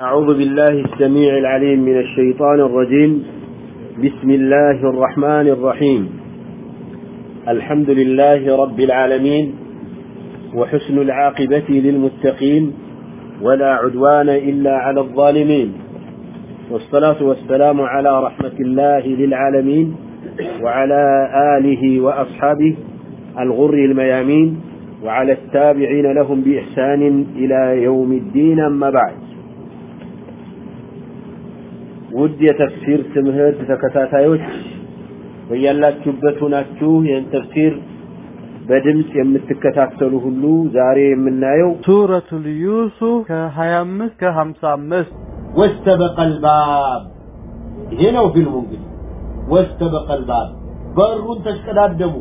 أعوذ بالله السميع العليم من الشيطان الرجيم. بسم الله الرحمن الرحيم. الحمد لله رب العالمين وحسن العاقبة للمتقين ولا عدوان إلا على الظالمين. والصلاة والسلام على رحمة الله للعالمين وعلى آله وأصحابه الغر الميامين وعلى التابعين لهم بإحسان إلى يوم الدين أما بعد. ውድ የተፍሲር ትምህርት ተከታታዮች በያላችሁበት ሆናችሁ ይህን ተፍሲር በድምፅ የምትከታተሉ ሁሉ ዛሬ የምናየው ሱረቱል ዩሱፍ ከ25 ከ55። ወስተበቀ አልባብ ይሄ ነው ፊልሙ እንግዲህ። ወስተበቀ አልባብ በሩን ተሽቀዳደሙ።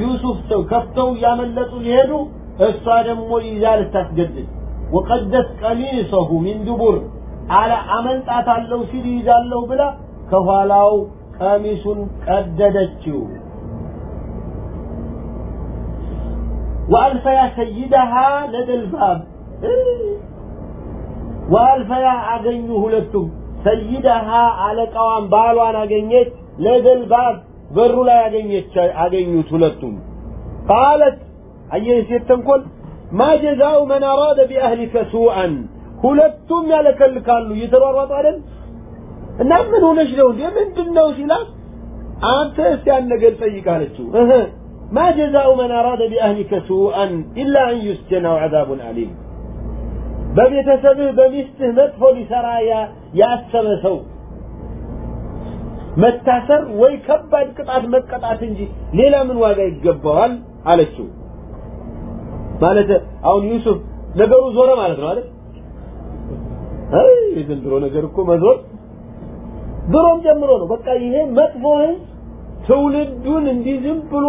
ዩሱፍ ሰው ከፍተው እያመለጡ ሊሄዱ እሷ ደግሞ ይዛ ልታስገድድ ወቀደት ቀሚሰሁ ሚን ዱቡር አለ አመልጣታለሁ ሲል ይዛለሁ ብላ ከኋላው ቀሚሱን ቀደደችው። ወአልፈያ ሰይደሃ ለደልባብ ወአልፈያ አገኙ ሁለቱም። ሰይደሃ አለቃዋን ባሏን አገኘች ለደልባብ በሩ ላይ አገኘች አገኙት ሁለቱም። ቃለት አየህ ሴት ተንኮል ማ ጀዛኡ መን አራደ ቢአህሊከ ሱአን ሁለቱም ያለከልካሉ። እየተሯሯጡ አይደል? እና ምን ሆነሽ ነው እንዴ? ምንድነው ሲላት አንተ እስቲ ያን ነገር ጠይቅ እህ ማ ጀዛኡ መን አራደ ቢአህሊከ ሱአን ኢላ አን ዩስጀና ወዐዛቡን አሊም። በቤተሰብህ በሚስትህ መጥፎ ሊሰራ ያሰበ ሰው መታሰር ወይ ከባድ ቅጣት መቀጣት እንጂ ሌላ ምን ዋጋ ይገባዋል? አለችው። ማለት አሁን ዩሱፍ ነገሩ ዞረ ማለት ነው አይደል? አይ የዘንድሮ ነገር እኮ መዞር ድሮም ጀምሮ ነው በቃ ይሄ መጥፎ ህዝብ ትውልዱን እንዲህ ዝም ብሎ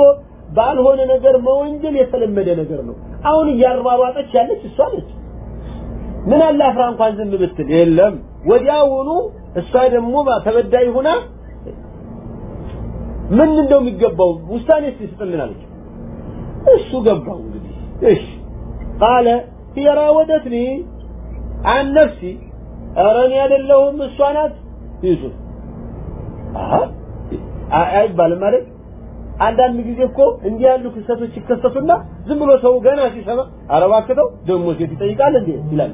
ባልሆነ ነገር መወንጀል የተለመደ ነገር ነው አሁን እያሯሯጠች ያለች እሷ ነች ምን አለ አፍራ እንኳን ዝም ብትል የለም ወዲያውኑ እሷ ደግሞ ተበዳይ ሁና ምን እንደው የሚገባው ውሳኔ ስጥልን አለች እሱ ገባው እንግዲህ እሺ ቃለ هي راودتني عن نفسي أراني አይደለሁም እሷ ናት ዩሱፍ አይባልም ማለት አንዳንድ ጊዜ እኮ እንዲህ ያሉ ክስተቶች ይከሰቱና ዝም ብሎ ሰው ገና ሲሰማ አረባክተው ደግሞ ሴት ይጠይቃል እንዴ ይላል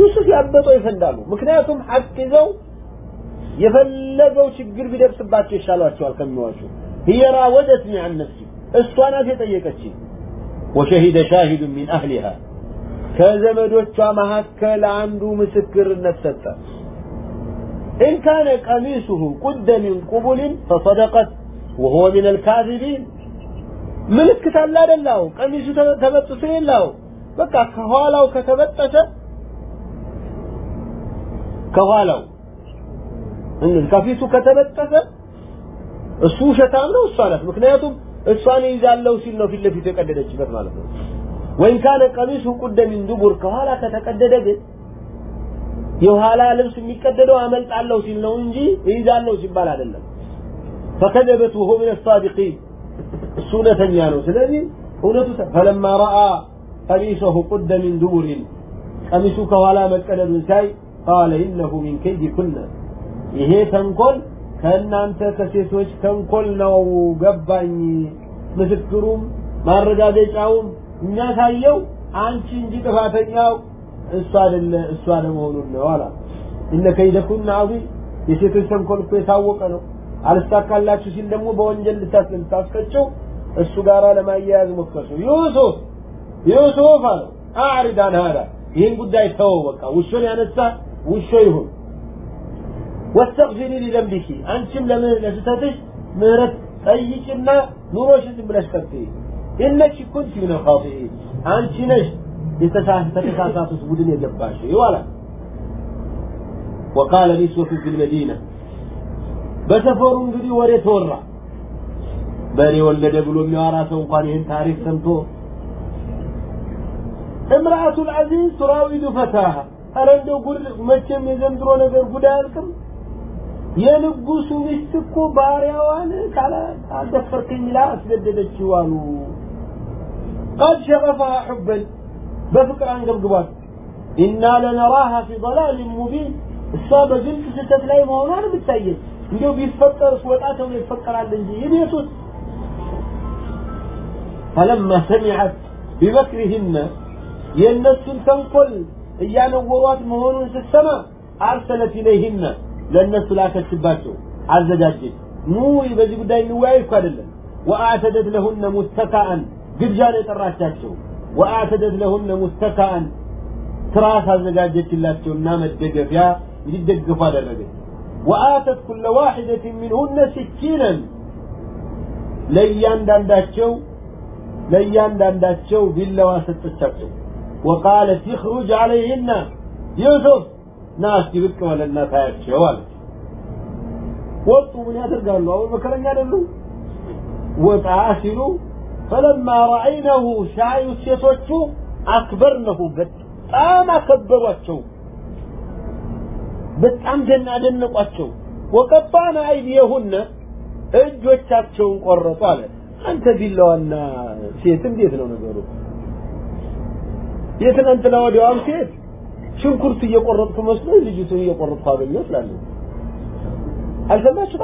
ዩሱፍ ያበጠው ይፈንዳሉ ምክንያቱም ሐቅ ይዘው የፈለገው ችግር ቢደርስባቸው ይሻሏቸዋል ከሚዋሹ هي راودتني عن نفسي እሷ ናት የጠየቀችኝ وشهد شاهد من أهلها ከዘመዶቿ መካከል አንዱ ምስክርነት ሰጠ إن كان قميصه قد من قبل فصدقت وهو من الكاذبين ምልክት አለ አይደላው ቀሚሱ ተበጥሶ የላው በቃ ከኋላው ከተበጠሰ ከኋላው እንግዲህ ከፊቱ ከተበጠሰ እሱ ውሸታም ነው እሷ ናት ምክንያቱም እሷን ይዛለው ሲል ነው ፊት ለፊት የቀደደችበት ማለት ነው ወይን ካነ ቀሚሱ ቁደ ሚን ዱቡር ከኋላ ከተቀደደ ግን የኋላ ልብስ የሚቀደደው አመልጣለሁ ሲል ነው እንጂ ይዛለሁ ሲባል አይደለም። ወሆ ምን ሳዲቂን እሱ እውነተኛ ነው። ስለዚህ ፈለማ ረአ ቀሚሰሁ ቁደ ሚን ዱቡሪን ቀሚሱ ከኋላ መቀደዱን ሳይ ኢነሁ ሚን ከይዲ ኩነ። ይሄ ተንኮል ከእናንተ ከሴቶች ተንኮል ነው ገባኝ። ምስክሩም ማረጋገጫውም የሚያሳየው አንቺ እንጂ ጥፋተኛው እሱ አይደለ እሱ አለመሆኑን ነው አላ እነ ከይደኩና አዚም የሴቶች ተንኮል እኮ የታወቀ ነው። አልስታካላችሁ ሲል ደግሞ በወንጀል ልታስቀጭው እሱ ጋር ለማያያዝ ሞከሱ። ዩሱፍ ዩሱፍ አለው። አዕሪድ አን ሀዳ ይህን ጉዳይ ተወው በቃ ውሾን ያነሳ ውሾ ይሁን። ወስተግፊሪ ሊዘንቢኪ አንቺም ለስህተትሽ ምህረት ጠይቂና ኑሮሽን ዝም ብለሽ ቀጥይ إنك كنت من الخاطئين አንቺ ነሽ የተሳሳቱት ቡድን የገባሽ ይዋላል وقال نسوة في المدينة በሰፈሩ እንግዲህ ወሬ ተወራ በሬ ወለደ ብሎ የሚያወራ ሰው እንኳን ይህን ታሪክ ሰምቶ امرأة العزيز تراود فتاها ኧረ እንደው ጉድ መቼም የዘንድሮ ነገር ጉድ አያልቅም የንጉሱ ሚስት እኮ ባሪያዋን ካልደፈርክኝ ብላ አስገደደችው አሉ قد شغفها حبا በፍቅር አንገብግቧት ኢና ለነራሃ ፊ ضلال ሙቢን እሷ በግልጽ ስህተት ላይ መሆኗን የምታየን እንዲሁ ቢፈቀር ወጣ ተብሎ ይፈቀራል እንጂ የቤት ውስጥ فلما سمعت بمكرهن የእነሱን ተንኮል እያነወሯት መሆኑን ስትሰማ አርሰለት ኢለይህነ ለእነሱ ላከችባቸው አዘጋጀች ኑ በዚህ ጉዳይ እንወያይ እኮ አይደለም ወአዕተደት ለሁነ ሙስተካአን ግብዣ ነው የጠራቻቸው። ወአዕተደት ለሁነ ሙስተካአን ትራስ አዘጋጀችላቸውና መደገፊያ እንዲደገፉ አደረገች። ወአተት ኩለ ዋሒደት ሚንሁነ ስኪነን ለእያንዳንዳቸው ለእያንዳንዳቸው ቢላዋ ሰጠቻቸው። ወቃለት ይኽሩጅ አለይህና ዩሱፍ ና ብቅ በለና ታያቸው አለች። ወጡ ምን ያደርጋሉ? አሁን መከረኛ አይደሉ ወጣ ሲሉ ፈለማ ረአይነሁ ሲያዩ ሴቶቹ አክበርነሁ በጣም አከበሯቸው በጣም ደና አደነቋቸው ወቀባና አይዲየሁነ እጆቻቸውን ቆረጡ አለ። አንተ ቢላዋና ሴት እንዴት ነው ነገሩ? የትናንትና ወዲያዋም ሴት ሽንኩርት እየቆረጥኩ መስሎ ልጅቱን እየቆረጥኩ አገኘሁ ትላለች አልሰማችሁ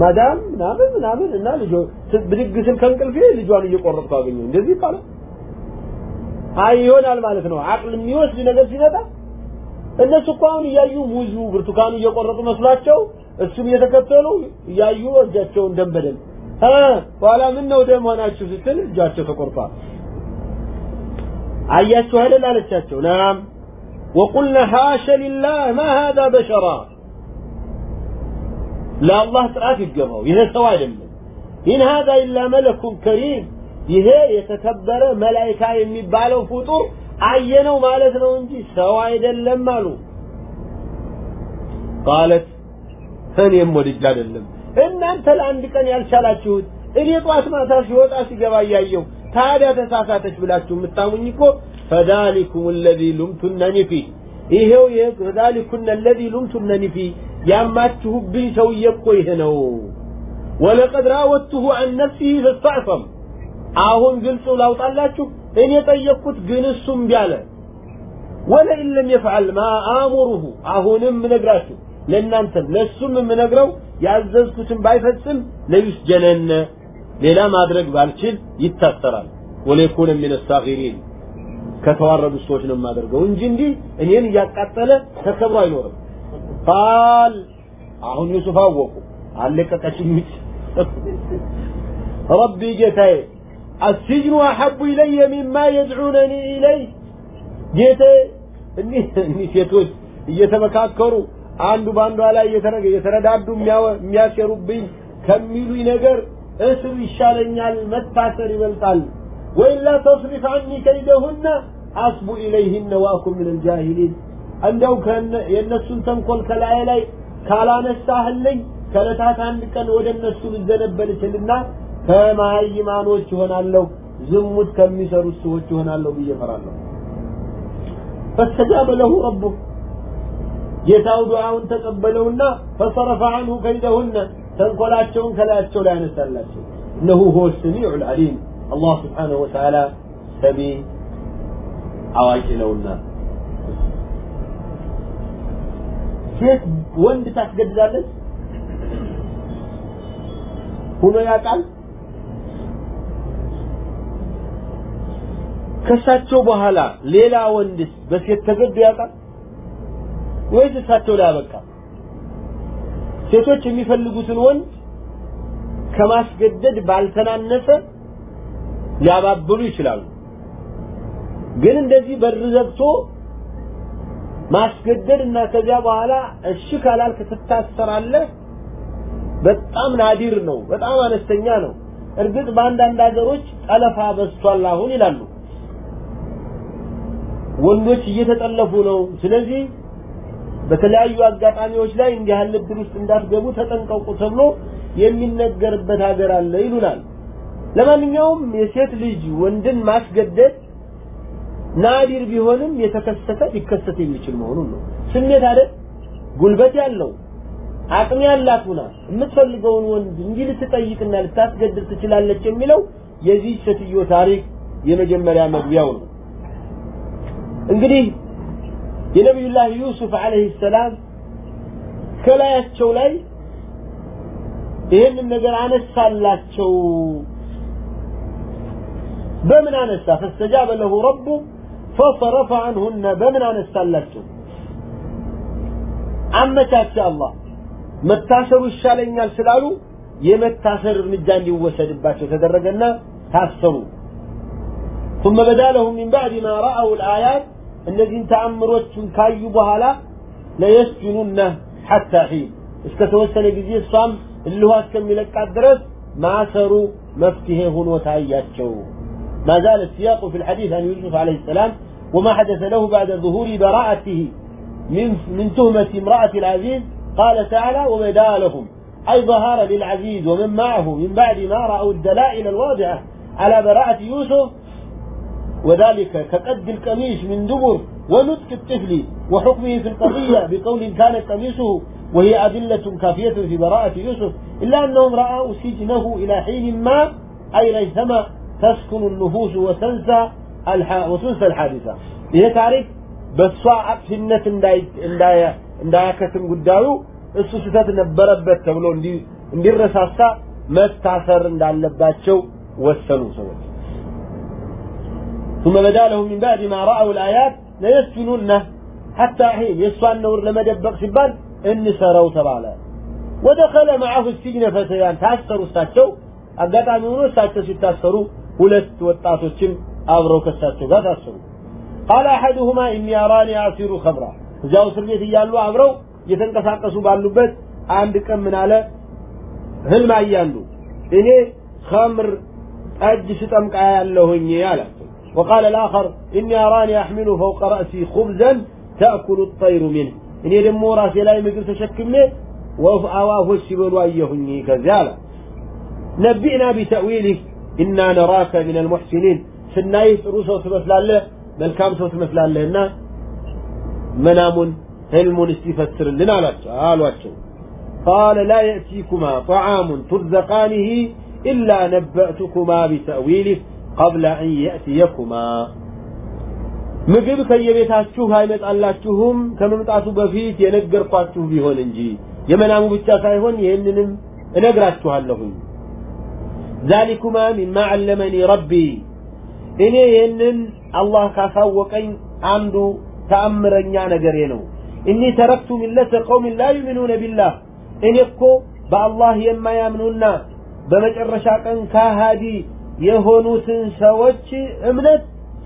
ማዳም ምናምን ምናምን እና ልጆ ብድግ ስል ከእንቅልፌ ልጇን እየቆረጥኩ አገኘው። እንደዚህ ይባላል። አይ ይሆናል ማለት ነው። አቅል የሚወስድ ነገር ሲመጣ እነሱ እኮ አሁን እያዩ ሙዙ ብርቱካኑ እየቆረጡ መስሏቸው እሱም እየተከተሉ እያዩ እጃቸውን ደም በደም እ በኋላ ምን ነው ደም ሆናችሁ ስትል እጃቸው ተቆርጧል። አያችሁ አይደል አለቻቸው። ናም وقلن حاش لله ما هذا بشرا ለአላህ ጥራት ይገባው። ይሄ ሰው አይደለም። إن هذا إلا ملك كريم፣ ይሄ የተከበረ መላይካ የሚባለው ፍጡር አየነው ማለት ነው እንጂ ሰው አይደለም አሉ። ቃለት እኔም ወድጄ አይደለም እናንተ ለአንድ ቀን ያልቻላችሁት እኔ ጧት ማታ ሲወጣ ሲገባ እያየሁ ታዲያ ተሳሳተች ብላችሁ የምታሙኝ እኮ ፈዛሊኩም ለዚ ሉምቱነኒ ፊህ ይሄው የዛሊኩነ ለዚ ሉምቱነኒ ፊህ ያማችሁብኝ ሰውዬ እኮ ይሄ ነው። ወለቀድ ራወትሁ አን ነፍሲህ ፈስተዕሰም። አሁን ግልጽ ላውጣላችሁ፣ እኔ ጠየቅኩት፣ ግን እሱ እምቢ አለ። ወለኢን ለም የፍዐል ማ አእሙሩሁ፣ አሁንም እነግራችሁ ለእናንተም ለእሱም የምነግረው ያዘዝኩትን ባይፈጽም ለዩስ ጀነነ ሌላ ማድረግ ባልችል ይታሰራል። ወለየኩነ ሚነ ሳጊሪን ከተዋረዱ ሰዎች ነው የማደርገው እንጂ እንዲህ እኔን እያቃጠለ ተከብሮ አይኖርም። ቃል አሁን ዩሱፍ አወቁ። አለቀቀችኝ ረቢ ጌታዬ አስጅኑ አሐቡ ኢለየ ሚማ የድዑነኒ ኢለይ። ጌታዬ እኒህ ሴቶች እየተመካከሩ አንዱ በአንዷ ላይ እየተረዳዱ የሚያሴሩብኝ ከሚሉኝ ነገር እስር ይሻለኛል መታሰር ይበልጣል። ወይላ ተስሪፍ አኒ ከይደሁና አስቡ ኢለይህነ ዋአኩን ምን አልጃሂሊን እንደው የእነሱን ተንኮል ከላይ ላይ ካላነሳህልኝ ከዕለታት አንድ ቀን ወደ እነሱ ልዘነበል እችልና ከማይማኖች ይሆናለሁ ዝሙት ከሚሰሩት ሰዎች ይሆናለሁ ብዬ እፈራለሁ فاستجاب له ربه ጌታው ዱዓውን ተቀበለውና فصرف عنه كيدهن ተንኮላቸውን ከላያቸው ላይ ያነሳላቸው እነሁ هو السميع العليم الله سبحانه وتعالى ሰሚ አዋቂ ነውና ሴት ወንድ ታስገድዳለች? ሆኖ ያውቃል? ከእሳቸው በኋላ ሌላ ወንድስ በሴት ተገዶ ያውቃል? ወይስ እሳቸው ላይ ያበቃ ሴቶች የሚፈልጉትን ወንድ ከማስገደድ ባልተናነሰ ሊያባብሉ ይችላሉ። ግን እንደዚህ በር ዘግቶ ማስገደድ እና ከዚያ በኋላ እሺ ካላልክ ትታሰራለህ? በጣም ናዲር ነው በጣም አነስተኛ ነው። እርግጥ በአንዳንድ ሀገሮች ጠለፋ በዝቷል አሁን ይላሉ። ወንዶች እየተጠለፉ ነው። ስለዚህ በተለያዩ አጋጣሚዎች ላይ እንዲህ ያለ እድል ውስጥ እንዳትገቡ ተጠንቀቁ ተብሎ የሚነገርበት ሀገር አለ ይሉናል። ለማንኛውም የሴት ልጅ ወንድን ማስገደድ ናዲር ቢሆንም የተከሰተ ሊከሰት የሚችል መሆኑን ነው። ስሜት አይደል? ጉልበት ያለው አቅም ያላት ሁና የምትፈልገውን ወንድ እንዲህ ልትጠይቅና ልታስገድድ ትችላለች የሚለው የዚህ ሴትዮ ታሪክ የመጀመሪያ መግቢያው ነው። እንግዲህ የነቢዩላህ ዩሱፍ አለይሂ ሰላም ከላያቸው ላይ ይህንን ነገር አነሳላቸው። በምን አነሳ? ፈስተጃበ ለሁ ረቡ ፈሰረፈ አንሁነ በምን አነሳላቸው አመቻቸ አላህ መታሰሩ ይሻለኛል ስላሉ የመታሰር እርምጃ እንዲወሰድባቸው ተደረገና ታሰሩ ثم بدا لهم من بعد ما رأوا الآيات እነዚህን ተአምሮቹን ካዩ በኋላ ለየስጅኑነህ ሐታ ሒን እስከ ተወሰነ ጊዜ እሷም እልኋ እስከሚለቃት ድረስ ማሰሩ መፍትሄ ሆኖ ታያቸው ما زال السياق في الحديث عن يوسف عليه السلام وما حدث له بعد ظهور براءته من من تهمة امرأة العزيز قال تعالى وبدا لهم أي ظهر للعزيز ومن معه من بعد ما رأوا الدلائل الواضحة على براءة يوسف. وذلك كقد القميص من دبر ونطق الطفل وحكمه في القضية بقول كان قميصه وهي أدلة كافية في براءة يوسف. إلا أنهم رأوا سجنه إلى حين ما أي ريثما تسكن النفوس وتنسى الح... الحادثة. إذا تعرف بس بصعب سنة انداي انداي انداي كسم قدارو السوسات نبربة تقولون دي دي الرصاصة ما استعصر عند اللبات شو وصلوا سوت ثم بدالهم من بعد ما رأوا الآيات لا يسكنونه حتى حين يسوى النور لما دبق سبان ان سروا تبعلا ودخل معه السجن فتيان تاسروا ساتشو. أبدا تعملون ساتشو ستاسروا ولست وطاسو አብረው ከሳቸው ጋር ታሰሩ قال احدهما اني اراني اعصر خمرا እዚያው እስር ቤት እያሉ አብረው እየተንቀሳቀሱ ባሉበት አንድ ቀን ምን አለ ህልም አያሉ እኔ ኸምር ጠጅ ስጠምቃ ያለሁኝ አላቸው وقال الآخر إني أراني أحمل فوق رأسي خبزا تأكل الطير منه إني دمو راسي لا يمكن تشكمي وأواه السبل أيهني كذالا نبئنا بتأويله إنا نراك من المحسنين سنايف روسو تمثلاله መልካም ሰው ትመስላለህና መናሙን ህልሙን እስቲፈስር ልን አሏቸው قال لا يأتيكما طعام ترزقانه إلا نبأتكما بتأويله قبل أن يأتيكما ምግብ ከየቤታችሁ አይመጣላችሁም ከመምጣቱ በፊት የነገርኳችሁ ቢሆን እንጂ የመናሙ ብቻ ሳይሆን ይህንንም እነግራችኋለሁኝ ዛሊኩማ ሚማ ዓለመኒ ረቢ እኔ ይህንን አላህ ካሳወቀኝ አንዱ ተአምረኛ ነገሬ ነው። እኒ ተረክቱ ሚለተ ቀውሚን ላ ዩሚኑነ ቢላህ እኔ እኮ በአላህ የማያምኑና በመጨረሻ ቀን ካሃዲ የሆኑትን ሰዎች እምነት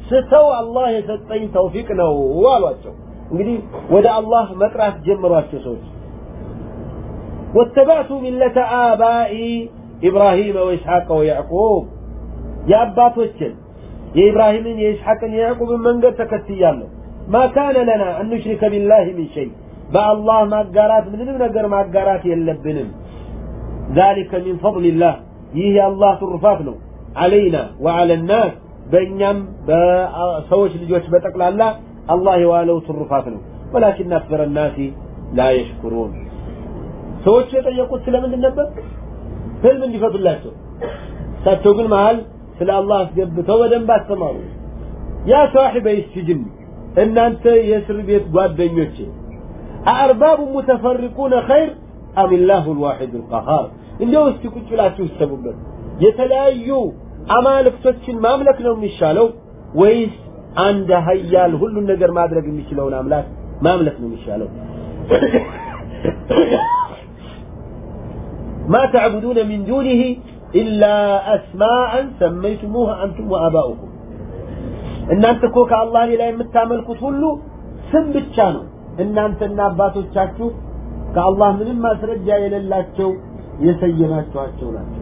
ስተው አላህ የሰጠኝ ተውፊቅ ነው አሏቸው። እንግዲህ ወደ አላህ መጥራት ጀምሯቸው ሰዎች ወተባዕቱ ሚለተ አባኢ ኢብራሂመ ወይስሐቀ ወያዕቁብ የአባቶችን የኢብራሂምን የኢስሐቅን የያዕቁብን መንገድ ተከትያለሁ ማ ካነ ለና አን ኑሽሪከ ቢላህ ሚን ሸይ በአላህ ማጋራት ምንም ነገር ማጋራት የለብንም ذلك من فضل الله ይህ የአላህ ትሩፋት ነው አለይና ወዓለ ናስ በእኛም በሰዎች ልጆች በጠቅላላ አላህ የዋለው ትሩፋት ነው ወላኪን አክበረ ናሲ ላ የሽኩሩን ሰዎች የጠየቁት ስለምንድን ነበር ህልም እንዲፈቱላቸው እሳቸው ግን መሀል ስለ አላህ አስገብተው በደንብ አስተማሩ ያ ሳሒበይ ስጅን እናንተ የእስር ቤት ጓደኞቼ አአርባቡ ሙተፈሪቁነ ኸይር አም ላሁ ልዋሒድ ልቀሃር እንዲያው እስቲ ቁጭ ብላችሁ ይሰቡበት የተለያዩ አማልክቶችን ማምለክ ነው የሚሻለው ወይስ አንድ ሀያል ሁሉን ነገር ማድረግ የሚችለውን አምላክ ማምለክ ነው የሚሻለው ما تعبدون من دونه إلا أسماء سميتموها أنتم وآباؤكم እናንተ እኮ ከአላህ ሌላ የምታመልኩት ሁሉ ስም ብቻ ነው እናንተና አባቶቻችሁ ከአላህ ምንም ማስረጃ የሌላቸው የሰየማችኋቸው ናቸው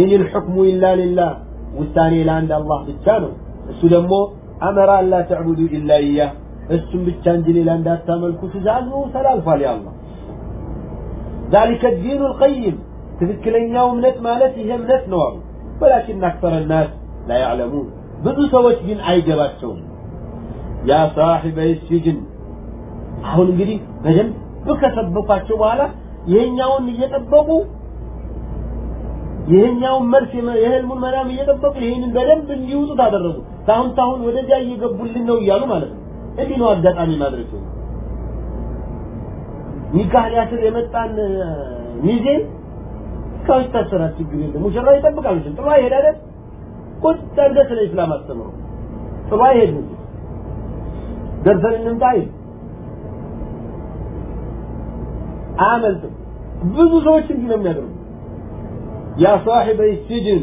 ኢን ልሕክሙ ኢላ ሊላህ ውሳኔ ለአንድ አላህ ብቻ ነው እሱ ደግሞ አመራ አላ ተዕቡዱ ኢላ እያህ እሱም ብቻ እንጂ ሌላ እንዳታመልኩ ትእዛዝ ተላልፏል የአላህ ذلك الدين القيم ትክክለኛው እምነት ማለት ይሄ እምነት ነው አሉ። ወላኪን አክተረ ናስ ላ ያዕለሙን ብዙ ሰዎች ግን አይገባቸውም። ያ ሳሒበይ ሲጅን አሁን እንግዲህ በደንብ ከሰበኳቸው በኋላ ይሄኛውን እየጠበቁ ይሄኛውን መልስ የህልሙን መናም እየጠበቁ ይሄንን በደንብ እንዲውጡት አደረጉ ታሁን ታሁን ወደዚያ እየገቡልን ነው እያሉ ማለት ነው። እንዲህ ነው አጋጣሚ ማድረግ። ነው ኒካህ የመጣን ሚዜ እስካሁን ይታሰራል ችግር የለም። ሙሽራ ይጠብቃል ጥሩ አይሄድ አይደል? ቁጭ አድርገህ ስለ ኢስላም አስተምረው ጥሩ አይሄድ ደርሰን እንምጣ አይል አያመልጥም። ብዙ ሰዎች እንዲህ ነው የሚያደርጉ ያ ሳሒበይ ሲጅን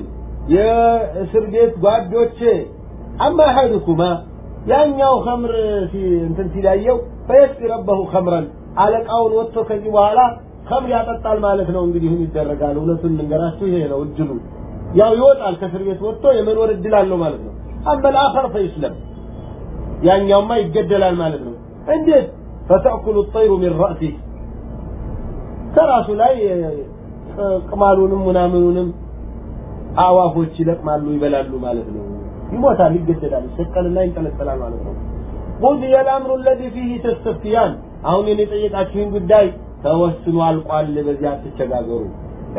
የእስር ቤት ጓዶቼ አማ አሐዱኩማ ያኛው ኸምር እንትን ሲላየው ፈየስቂ ረበሁ ኸምረን አለቃውን ወጥቶ ከዚህ በኋላ ከም ያጠጣል ማለት ነው እንግዲህ ይደረጋል። እውነቱን ልንገራችሁ ይሄ ነው እድሉ። ያው ይወጣል ከእስር ቤት ወጥቶ የመኖር እድል አለው ማለት ነው። አመል አፈር ፈይስለም ያኛውማ ይገደላል ማለት ነው። እንዴት? فتأكل الطير من رأسه ከራሱ ላይ ቅማሉንም ምናምኑንም አዋፎች ይለቅማሉ ይበላሉ ማለት ነው። ይሞታል ይገደላል ይሰቀልና ይንጠለጠላል ማለት ነው። قضي الأمر الذي فيه تستفتيان አሁን የጠየቃችሁን ጉዳይ ተወስኖ አልቋል በዚያ አትቸጋገሩ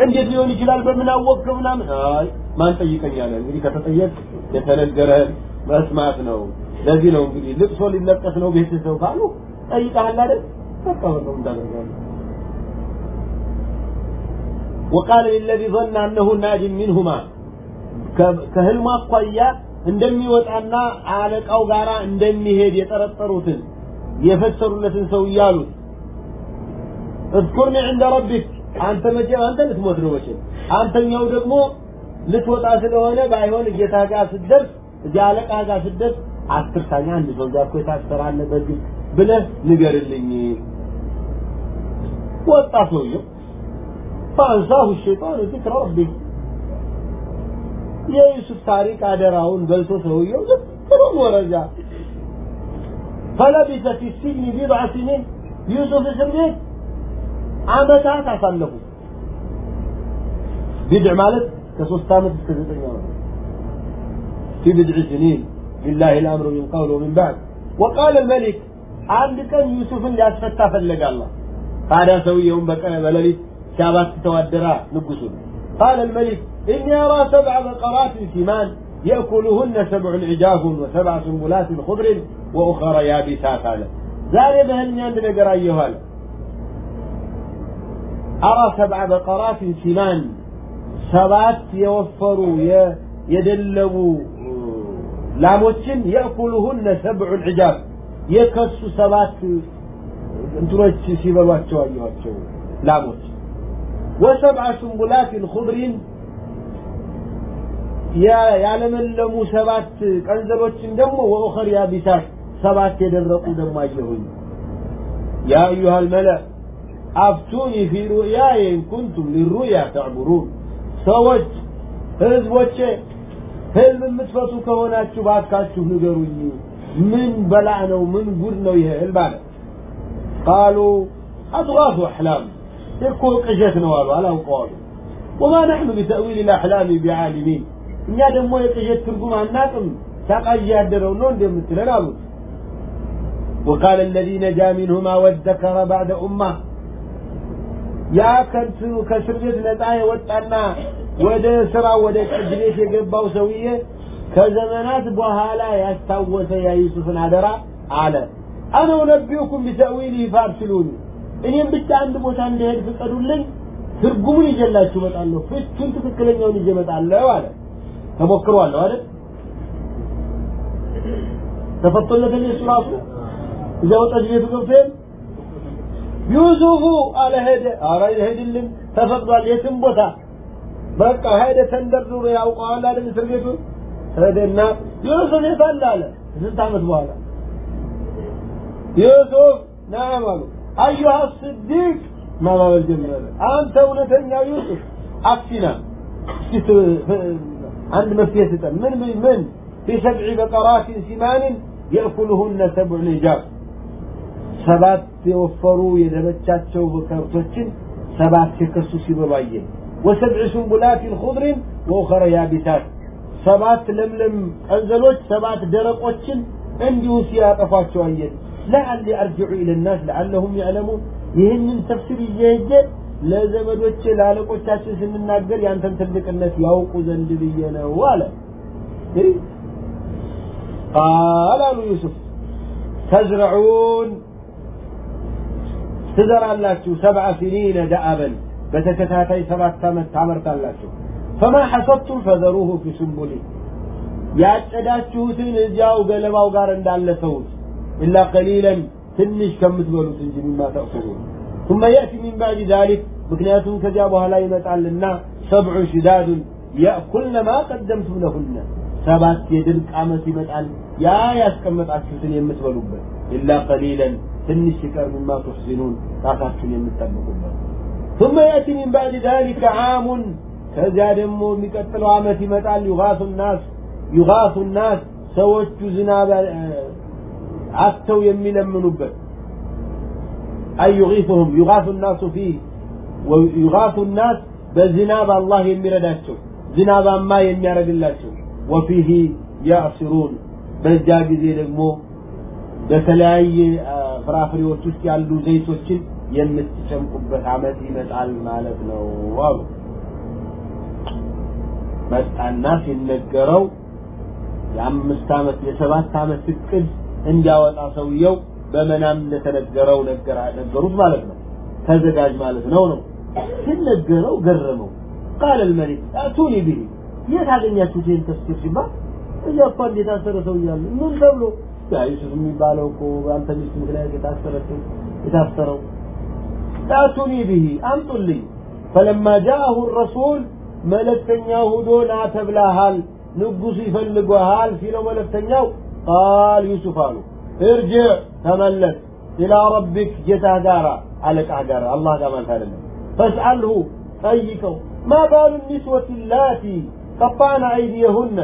እንዴት ሊሆን ይችላል በምን አወቅህ ምናምን አይ ማን ጠይቀኛል እንግዲህ ከተጠየቅ የተነገረህን መስማት ነው ለዚህ ነው እንግዲህ ልቅሶ ሊለቀስ ነው ቤተሰብ ካሉ ጠይቀሃል አይደል በቃ ነው እንዳደርጋለሁ وقال للذي ظن أنه ناج منهما كهلما አኳያ እንደሚወጣና አለቃው ጋራ እንደሚሄድ የጠረጠሩትን የፈሰሩለትን ሰው እያሉት እዝኩርኒ ዕንደ ረቢክ። አንተ መቼም አንተ ልትሞት ነው መቼም አንተኛው ደግሞ ልትወጣ ስለሆነ ባይሆን ጌታ ጋር ስትደርስ እዚህ አለቃ ጋር ስትደርስ አስር ሳኛ አንድ ሰው ጋር እኮ የታሰረ አለ በግፍ ብለህ ንገርልኝ። ወጣ ሰውየው። ፈአንሳሁ ሸይጣኑ ዚክረ ረቢህ። የዩሱፍ ታሪክ አደራውን በልቶ ሰውየው ዝም ወረዛ ፈለቢሰ ፊ ሲጅኒ ቢድዐ ሲኒን። ዩሱፍ እስር ቤት አመታት አሳለፉ ቢድዕ ማለት ከሶስት ዓመት እስከ ዘጠኝ ዓመት في بضع سنين لله الأمر من قول ومن بعد وقال الملك አንድ ቀን ዩሱፍን ሊያስፈታ ፈለገ አላህ ታዲያ ሰውየውን በቀን በሌሊት ሲያባት ተዋደራ ንጉሱን قال الملك إني أرى سبع بقرات سمان يأكلهن سبع عجاف وسبع سنبلات خضر وأخرى يابسات على ዛሬ በህልሜ አንድ ነገር አየሁ አለ አራ ሰብዐ በቀራትን ሲማን ሰባት የወፈሩ የደለቡ ላሞችን የእኩሉሁነ ሰብዑን ዒጃብ የከሱ ሰባት እንትኖች ሲበሏቸው አየኋቸው ላሞች ወሰብዐ ሱንቡላትን ኹድሪን ያለመለሙ ሰባት ቀንዘሎችን ደግሞ ወኡኸር ያቢሳት ሰባት የደረቁ ደግሞ አየሁኝ ያ አዩሃ ልመለእ አፍቱኒ ፊ ሩእያየ ኢን ኩንቱም ሊሩያ ተዕቡሩን ሰዎች ህዝቦቼ ህልም የምትፈቱ ከሆናችሁ ባካችሁ ንገሩኝ ምን በላዕ ነው ምን ጉድ ነው ይሄ ህልም አለ ቃሉ አድጋቱ አሕላም እኮ ቅዠት ነው አሉ አላውቀዋሉ ወማ ነሕኑ ቢተእዊል ልአሕላሚ ቢዓሊሚን እኛ ደግሞ የቅዠት ትርጉም አናቅም ሳቃያ ያደረው ነው እንደምትለን አሉት وقال الذي نجا منهما وادكر بعد أمة ያ ከንቱ ከእስር ቤት ነፃ የወጣና ወደ ስራ ወደ ፍርድ ቤት የገባው ሰውዬ ከዘመናት በኋላ ያስታወሰ የዩሱፍን አደራ አለ። አነ ኡነቢኡኩም ቢተዊሊህ ፋርሲሉኒ እኔም ብቻ አንድ ቦታ እንደሄድ ፍቀዱልኝ ትርጉሙን ይዤላችሁ እመጣለሁ ፍቹን ትክክለኛውን ይዤ እመጣለሁ አለ። ተሞክሯለሁ አይደል? ተፈቶለትን የሱ ራሱ? እዚያው ጠጅ ቤቱ ገብቶ ዩሱፉ አለ ሄደ አረ ይሄድልን ተፈቅዷል የትም ቦታ በቃ ሄደ ተንደርድሮ ያውቀዋል አይደል እስር ቤቱ ሄደና ዩሱፍ የት አለ አለ ስንት ዓመት በኋላ ዩሱፍ ናም አሉ አዩሃ ስዲቅ ማባበል ጀመረ አንተ እውነተኛው ዩሱፍ አፍሲና እስኪ አንድ መፍትሄ ስጠን ምን ምን في سبع بقرات سمان يأكلهن سبع نجاب ሰባት የወፈሩ የደበቻቸው ከብቶችን ሰባት የከሱ ሲበሉ አየን ወሰብዕ ሱንቡላትን ኹድሪን ወኡኸረ ያቢሳት። ሰባት ለምለም ቀንዘሎች ሰባት ደረቆችን እንዲሁ ሲያጠፏቸው አየን። ለዓሊ አርጅዑ ኢለናስ ለዓለሁም ያዕለሙን ይህንን ተፍሲር ይዤ ሄጄ ለዘመዶቼ ለአለቆቻችን ስንናገር ያንተን ትልቅነት ያውቁ ዘንድ ብዬ ነው አለ። ቃል አሉ ዩሱፍ ተዝረዑን ትዘራላችሁ ሰብዐ ሲኒነ ደአበን በተከታታይ ሰባት ዓመት ታመርታላችሁ ፈማ ሐሰብቱም ፈዘሩሁ ፊ ሱንቡሊ ያጨዳችሁትን እዚያው ገለባው ጋር እንዳለ ተዉት ኢላ ቀሊለን ትንሽ ከምትበሉት እንጂ ሚማ ተእኩሉን ثم يأتي من بعد ذلك ምክንያቱም ከዚያ በኋላ ይመጣልና ሰብዑ ሽዳዱን የእኩልነ ማ ቀደምቱም ለሁነ ሰባት የድርቅ ዓመት ይመጣል ያ ያስቀመጣችሁትን የምትበሉበት ኢላ ቀሊለን ትንሽ ሲቀር ሚማ ትሕሲኑን ራሳችሁን የምትጠብቁበት ثم يأتي من بعد ذلك عام ከዚያ ደግሞ የሚቀጥለው ዓመት ይመጣል ዩጋሱ ናስ ዩጋሱ ናስ ሰዎቹ ዝናብ አጥተው የሚለምኑበት አይ ዩጊሱሁም ዩጋሱ ናሱ ፊህ ዩጋሱ ናስ በዝናብ አላህ የሚረዳቸው ዝናባማ የሚያደርግላቸው ወፊህ ያዕስሩን በዚያ ጊዜ ደግሞ በተለያየ ፍራፍሬዎች ውስጥ ያሉ ዘይቶችን የምትጨምቁበት ዓመት ይመጣል ማለት ነው አሉ መጣና ሲነገረው የአምስት ዓመት የሰባት ዓመት እቅድ እንዲያወጣ ሰውየው በመናም እንደተነገረው ነገሩት ማለት ነው ተዘጋጅ ማለት ነው ነው ሲነገረው ገረመው ቃል الملك اتوني به የት አገኛችሁት ይህን ተፍሲር ሲባል እዚያ እኮ አንድ የታሰረ ሰው እያለ ምን ተብሎ ያ ዩሱፍ የሚባለው እኮ በአንተ ሚስት ምክንያት የታሰረችው የታሰረው። ዳቱኒ ብሂ አምጡልኝ። ፈለማ ጃአሁ ረሱል መለክተኛው ሁዶ ና ተብላሃል ንጉሱ ይፈልገሃል ሲለው መለክተኛው ቃል ዩሱፍ አሉ። እርጅዕ ተመለስ። ኢላ ረቢክ ጌታህ ጋራ አለቃህ ጋር አላህ ጋር ማለት አይደለም። ፈስአልሁ ጠይቀው። ማ ኒስወት ላቲ ቀጣዕና አይዲየሁነ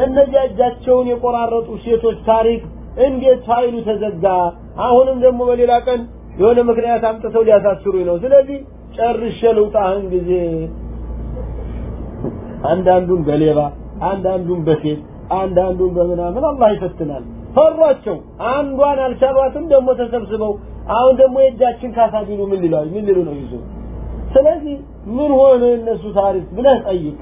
እነዚያ እጃቸውን የቆራረጡ ሴቶች ታሪክ እንዴት ፋይሉ ተዘጋ? አሁንም ደግሞ በሌላ ቀን የሆነ ምክንያት አምጥተው ሊያሳስሩኝ ነው። ስለዚህ ጨርሼ ልውጣህን ጊዜ። አንዳንዱን በሌባ አንዳንዱን በሴት አንዳንዱን በምናምን አላህ ይፈትናል። ፈሯቸው። አንዷን አልቻሏትም ደግሞ ተሰብስበው አሁን ደግሞ የእጃችን ካሳ ቢሉ ምን ሊሉ ምን ሊሉ ነው ይዞ? ስለዚህ ምን ሆነ እነሱ ታሪክ ብለህ ጠይቅ።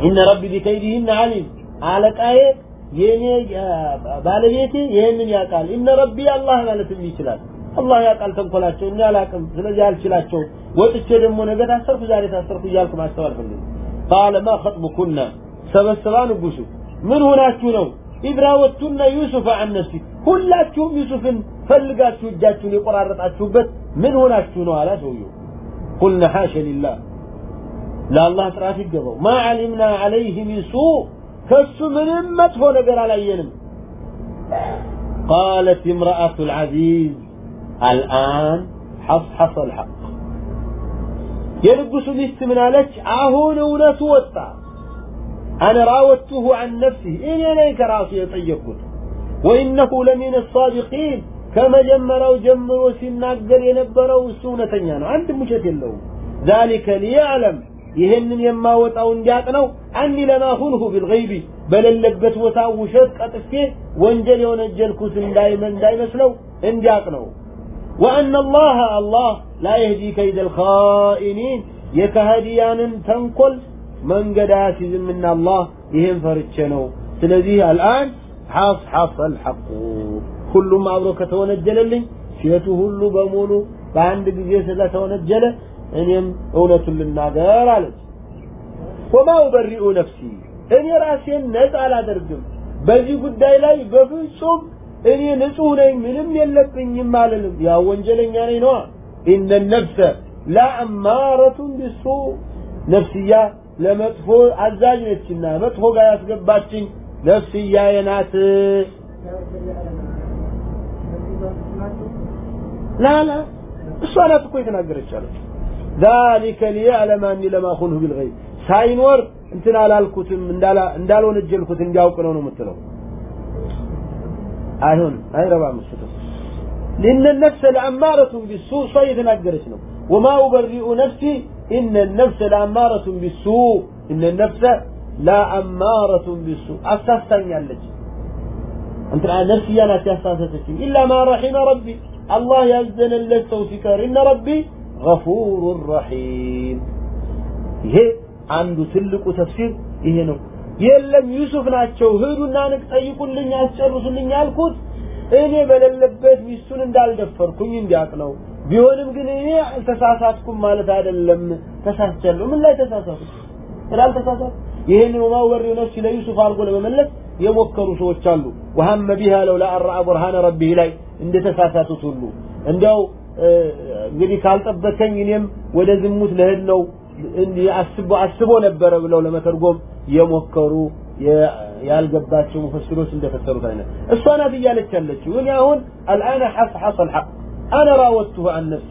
ኢነ ረቢ ቢከይዲህን አሊም አለቃዬ የኔ ባለቤቴ ይህንን ያውቃል። እነ ረቢ አላህ ማለትም ይችላል? አላህ ያውቃል ተንኮላቸው እኔ አላውቅም ስለዚህ አልችላቸው ወጥቼ ደግሞ ነገ ታሰርኩ ዛሬ ታሰርኩ እያልኩ ማስተው አልፈልግም ቃለ ማ ኸጥቡኩና ሰበሰባ ንጉሱ ምን ሆናችሁ ነው? إذ راودتن يوسف عن نفسه። ሁላችሁም ዩሱፍን ፈልጋችሁ እጃችሁን የቆራረጣችሁበት ምን ሆናችሁ ነው አላ ሰውየው። قلن حاش لله። ለአላህ ጥራት ይገባው። ما علمنا عليه من سوء ከሱ ምንም መጥፎ ነገር አላየንም قالت امرأة العزيز الآن حصحص الحق የንጉሱ ሚስት ምን አለች አሁን እውነቱ ወጣ أنا راودته عن نفسه إني إليك راسي يطيقت وإنه لمن الصادقين كما جمروا جمروا سناقر ينبروا السونة يعني عند مشت له ذلك ليعلم ይህንን የማወጣው እንዲያቅ ነው አኒ ለማሁንሁ ቢልገይቢ በሌለበት ቦታ ውሸት ቀጥፌ ወንጀል የወነጀልኩት እንዳይመስለው እንዲያቅ ነው وأن الله الله لا يهدي كيد الخائنين يكهديان تنقل من قداس من الله يهم فرتشنو سلذي الآن حاص حاص الحق كل ما أبروك تونجل لي شيته هلو بمولو በአንድ ጊዜ ስለተወነጀለ እኔም እውነቱን ልናገር አለች። ወማ ኡበሪኡ ነፍሲ? እኔ ራሴን ነጻ አላደርግም። በዚህ ጉዳይ ላይ በፍጹም እኔ ንጹህ ነኝ ምንም የለብኝም አልልም። ያው ወንጀለኛ ነኝ ነዋ። ኢነ ነፍሰ ለአማረቱን ቢሱ ነፍስያ ለመጥፎ አዛዥ ነችና መጥፎ ጋር ያስገባችኝ ነፍስያ የናት ላላ እሷ ናት እኮ የተናገረች አለች ذلك ليعلم أني لما أخونه بالغيب. ሳይኖር እንትን አላልኩትም እንዳልሆነ እጀልኩት እንዲያውቅ ነው هاي የምትለው هاي ربع እሱ لأن النفس لأمارة بالسوء صيد نقرت له وما أبرئ نفسي إن النفس لأمارة بالسوء. إن النفس لأمارة بالسوء. أساستني يالج. أنت نفسي أنا أساستني إلا ما رحم ربي. الله يزن لك وفكر إن ربي غفور رحيم ይሄ አንዱ ትልቁ ተፍሲር ይሄ ነው የለም ዩሱፍ ናቸው ሂዱና ንቅ ጠይቁልኝ አስጨርሱልኝ ያልኩት እኔ በሌለበት ሚስቱን እንዳልደፈርኩኝ እንዲያቅ ነው ቢሆንም ግን እኔ አልተሳሳትኩም ማለት አይደለም ተሳስቻለሁ ምን ላይ ተሳሳቱ እንዳልተሳሳት ይህን ወማወሪው ነፍሲ ለዩሱፍ አድርጎ ለመመለስ የሞከሩ ሰዎች አሉ ወሀመ ቢሃ ለውላ አራአ ቡርሃነ ረቢህ ላይ እንደተሳሳቱት ሁሉ እንዲያው እንግዲህ ካልጠበከኝ እኔም ወደ ዝሙት ልሄድ ነው። አስቦ አስቦ ነበረ ብለው ለመተርጎም የሞከሩ ያልገባቸው ሙፈሲሮች እንደፈሰሩት አይነት። እሷ ናት እያለች ያለችው። እኔ አሁን አልአነ ሐስሐስ አልሐቅ አነ ራወትሁ አን ነፍሲ።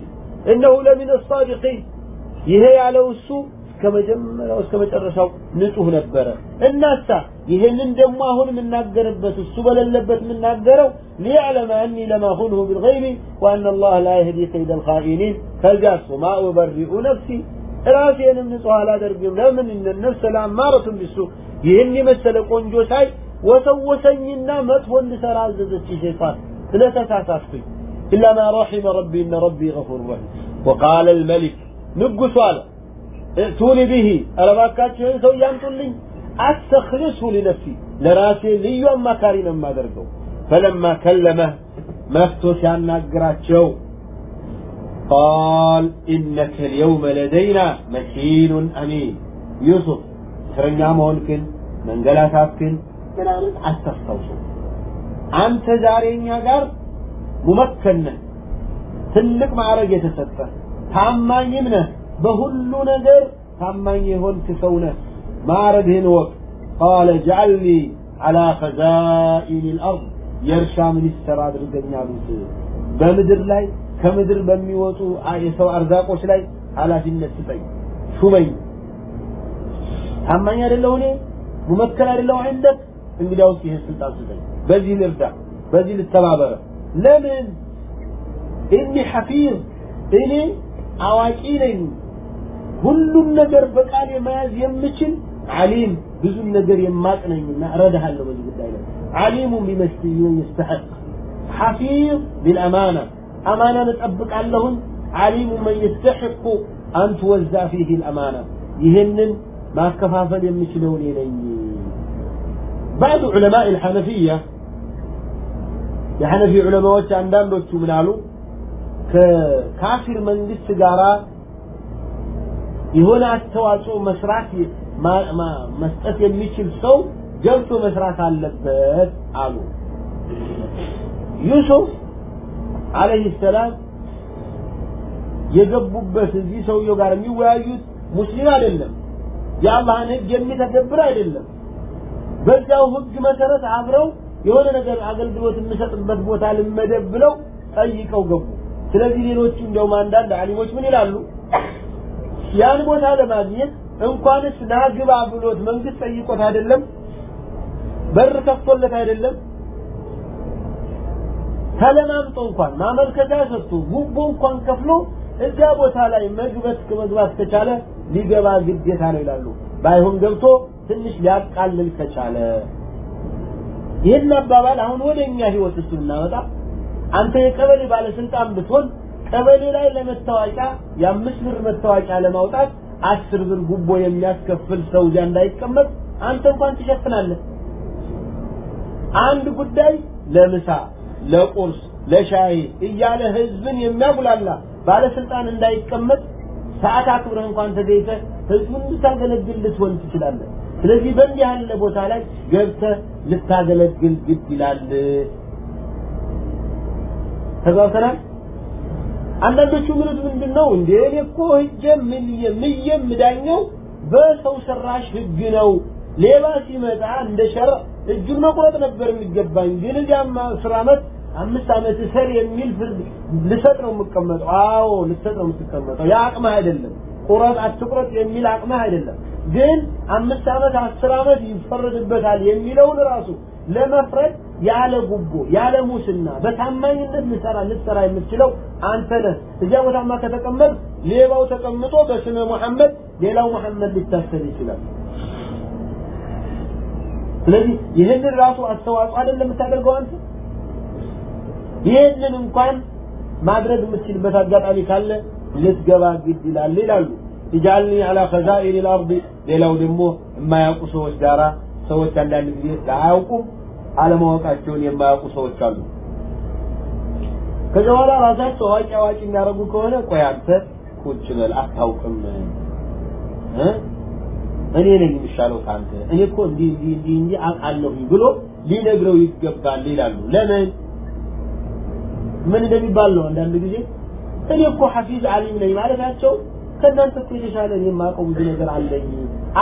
እነሁ ለሚን አሳዲቂን ይሄ ያለው እሱ ከመጀመሪያው እስከ መጨረሻው ንጹህ ነበረ። እናሳ ይሄንን ደግሞ አሁን የምናገርበት እሱ በሌለበት የምናገረው ليعلم أني لم أخنه بالغيب وأن الله لا يهدي كيد الخائنين ከዚያስ وما أبرئ نفسي ራሴንም ንጹህ አላደርግም። ለምን? إن النفس لأمارة بالسوء ይህን የመሰለ ቆንጆ ሳይ ወሰወሰኝና መጥፎ እንድሰራ አዘዘች ሸይጣን። ስለተሳሳትኩኝ። إلا ما رحم ربي إن ربي غفور رحيم። وقال الملك ንጉሱ አለ ائتوني به እባካችሁ ሰው ያምጡልኝ። አስተኽልሱ ሊነፍሲ ለራሴ ልዩ አማካሪ ነው የማደርገው። ፈለማ ከለመህ መፍቶ ሲያናግራቸው ቃል ኢነከ ልየውመ ለደይና መኪኑን አሚን። ዩሱፍ እስረኛ መሆንክን መንገላታትክን ምናምን አታስታውሱ አንተ ዛሬኛ ጋር ሙመከን ትልቅ ማዕረግ የተሰጠ ታማኝም ነህ። በሁሉ ነገር ታማኝ የሆንክ ሰው ነህ። ማዕረግህን ወቅ ቃለ ጀዐልኒ ዐላ ኸዛኢን ልአርድ የእርሻ ሚኒስተር አድርገኝ አሉት። በምድር ላይ ከምድር በሚወጡ የሰው አርዛቆች ላይ ኃላፊነት ስጠኝ። ሹመኝ። ታማኝ አይደለሁ እኔ? ሙመከል አይደለሁ ዐንደክ እንግዲያውስ ይህን ስልጣን ስጠኝ። በዚህ ልርዳ በዚህ ልተባበረ ለምን? እኒ ሐፊዝ እኔ አዋቂ ነኝ ሁሉን ነገር በቃል የመያዝ የምችል ዓሊም ብዙ ነገር የማቅ ነኝና እረዳሃለሁ በዚህ ጉዳይ ላይ ዓሊሙን ቢመስል ይስተሐቅ ሐፊዝ ቢልአማና አማናን እጠብቃለሁን ዓሊሙ መን የስተሕቁ አን ትወዛ ፊህ ልአማና ይህንን ማከፋፈል የምችለው እኔ ነኝ بعض علماء الحنفية የሐነፊ ዑለማዎች አንዳንዶቹ ምን አሉ ከካፊር መንግስት ጋራ የሆነ አስተዋጽኦ መስራት መስጠት የሚችል ሰው ገብቶ መስራት አለበት አሉ። ዩሱፍ አለይሂ ሰላም የገቡበት እዚህ ሰውየው ጋር የሚወያዩት ሙስሊም አይደለም የአላህን ህግ የሚተገብር አይደለም። በዚያው ህግ መሰረት አብረው የሆነ ነገር አገልግሎት የምሰጥበት ቦታ ልመደብ ብለው ጠይቀው ገቡ። ስለዚህ ሌሎቹ እንደውም አንዳንድ አሊሞች ምን ይላሉ ያን ቦታ ለማግኘት እንኳንስ ናግባ ብሎት መንግስት ጠይቆት አይደለም? በር ከፍቶለት አይደለም? ተለማምጦ እንኳን ማመልከቻ ሰጥቶ ጉቦ እንኳን ከፍሎ እዚያ ቦታ ላይ መግበት መግባት ከቻለ ሊገባ ግዴታ ነው ይላሉ። ባይሆን ገብቶ ትንሽ ሊያቃልል ከቻለ። ይህን አባባል አሁን ወደ እኛ ህይወት ውስጥ እናመጣ አንተ የቀበሌ ባለስልጣን ብትሆን ቀበሌ ላይ ለመታወቂያ የአምስት ብር መታወቂያ ለማውጣት አስር ብር ጉቦ የሚያስከፍል ሰው እዚያ እንዳይቀመጥ አንተ እንኳን ትሸፍናለህ። አንድ ጉዳይ ለምሳ ለቁርስ ለሻይ እያለ ህዝብን የሚያጉላላ ባለስልጣን እንዳይቀመጥ ሰዓት አክብረህ እንኳን ተገኝተህ ህዝቡን ልታገለግል ልትሆን ትችላለህ። ስለዚህ በእንዲህ ያለ ቦታ ላይ ገብተህ ልታገለግል ግድ ይላል። ተግባብተናል አንዳንዶቹ ምሉት ምንድን ነው እንዴ እኮ ህጀ ምን የምዳኘው በሰው ሰራሽ ህግ ነው። ሌባ ሲመጣ እንደ ሸር እጁን መቁረጥ ነበር የሚገባኝ። ግን እዚያም አስር አመት አምስት አመት እሰር የሚል ፍርድ ልሰጥ ነው የምቀመጠው። አዎ ልሰጥ ነው የምትቀመጠው። ያ አይደለም። ቁረጥ አትቁረጥ የሚል አቅምህ አይደለም። ግን አምስት አመት አስር አመት ይፈረድበታል የሚለውን ራሱ ለመፍረድ ያለ ጉቦ ያለ ሙስና በታማኝነት ልሰራ ልትሰራ የምትችለው አንተ ነህ። እዚያ ቦታማ ከተቀመጥ ሌባው ተቀምጦ በስመ ሙሐመድ ሌላው መሐመድ ሊታሰር ይችላል። ስለዚህ ይህንን ራሱ አስተዋጽኦ አይደለም የምታደርገው አንተ? ይህንን እንኳን ማድረግ የምትችልበት አጋጣሚ ካለ ልትገባ ግድ ይላል ይላሉ። እጃልኒ አላ ከዛኢን ልአርድ ሌላው ደግሞ የማያውቁ ሰዎች ጋራ ሰዎች አንዳንድ ጊዜ አያውቁም አለማወቃቸውን የማያውቁ ሰዎች አሉ። ከዚያ በኋላ ራሳቸው አዋቂ አዋቂ የሚያደርጉ ከሆነ ቆይ አንተ ቁጭ በል አታውቅም። እኔ ነኝ የሚሻለው ከአንተ። እኔ እኮ እንዲህ እንዲህ እንዲህ እንዲህ አውቃለሁኝ ብሎ ሊነግረው ይገባል ይላሉ። ለምን? ምን እንደሚባል ነው አንዳንድ ጊዜ። እኔ እኮ ሐፊዝ አሊም ነኝ ማለታቸው ከእናንተ እኮ የተሻለ እኔ የማውቀው ብዙ ነገር አለኝ።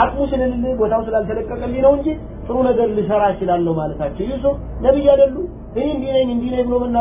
አቅሙ ስለሌለ ቦታው ስላልተለቀቀልኝ ነው እንጂ ጥሩ ነገር ልሰራ እችላለሁ ማለታቸው ሰው ነብይ አይደሉ? እኔ እንዲህ ነኝ እንዲህ ነኝ ብሎ መናገር